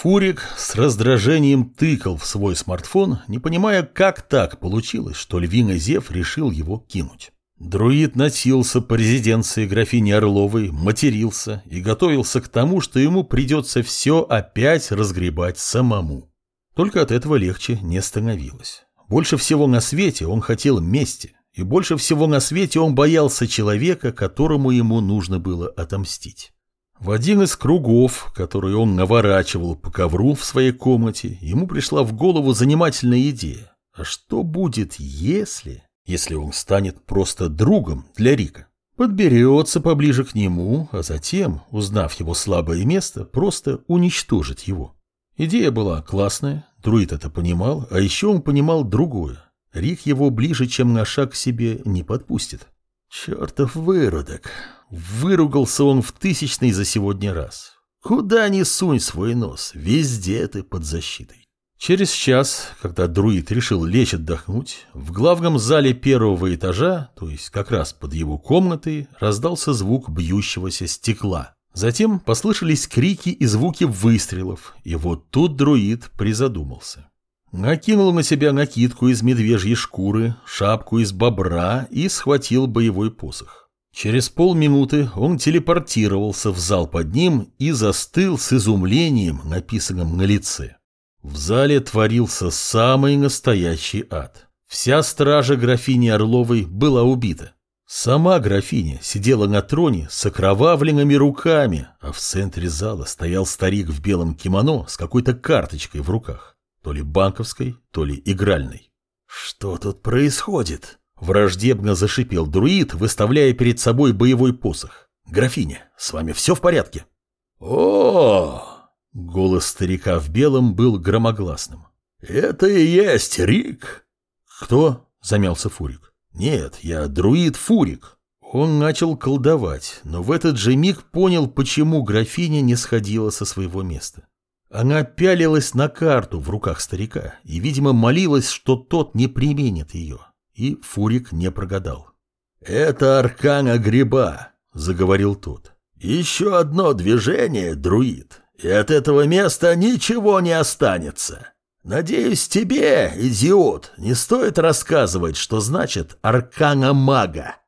Фурик с раздражением тыкал в свой смартфон, не понимая, как так получилось, что львиный Зев решил его кинуть. Друид носился по резиденции графини Орловой, матерился и готовился к тому, что ему придется все опять разгребать самому. Только от этого легче не становилось. Больше всего на свете он хотел мести, и больше всего на свете он боялся человека, которому ему нужно было отомстить. В один из кругов, который он наворачивал по ковру в своей комнате, ему пришла в голову занимательная идея. А что будет, если если он станет просто другом для Рика. Подберется поближе к нему, а затем, узнав его слабое место, просто уничтожит его. Идея была классная, друид это понимал, а еще он понимал другое. Рик его ближе, чем на шаг к себе, не подпустит. Чертов выродок. Выругался он в тысячный за сегодня раз. Куда ни сунь свой нос, везде ты под защитой. Через час, когда друид решил лечь отдохнуть, в главном зале первого этажа, то есть как раз под его комнатой, раздался звук бьющегося стекла. Затем послышались крики и звуки выстрелов, и вот тут друид призадумался. Накинул на себя накидку из медвежьей шкуры, шапку из бобра и схватил боевой посох. Через полминуты он телепортировался в зал под ним и застыл с изумлением, написанным на лице. В зале творился самый настоящий ад. Вся стража графини Орловой была убита. Сама графиня сидела на троне с окровавленными руками, а в центре зала стоял старик в белом кимоно с какой-то карточкой в руках, то ли банковской, то ли игральной. «Что тут происходит?» Враждебно зашипел друид, выставляя перед собой боевой посох. «Графиня, с вами все в порядке?» «О!» Голос старика в белом был громогласным. «Это и есть Рик!» «Кто?» — замялся Фурик. «Нет, я друид Фурик». Он начал колдовать, но в этот же миг понял, почему графиня не сходила со своего места. Она пялилась на карту в руках старика и, видимо, молилась, что тот не применит ее. И Фурик не прогадал. «Это аркана гриба», — заговорил тот. «Еще одно движение, друид, и от этого места ничего не останется. Надеюсь, тебе, идиот, не стоит рассказывать, что значит аркана мага.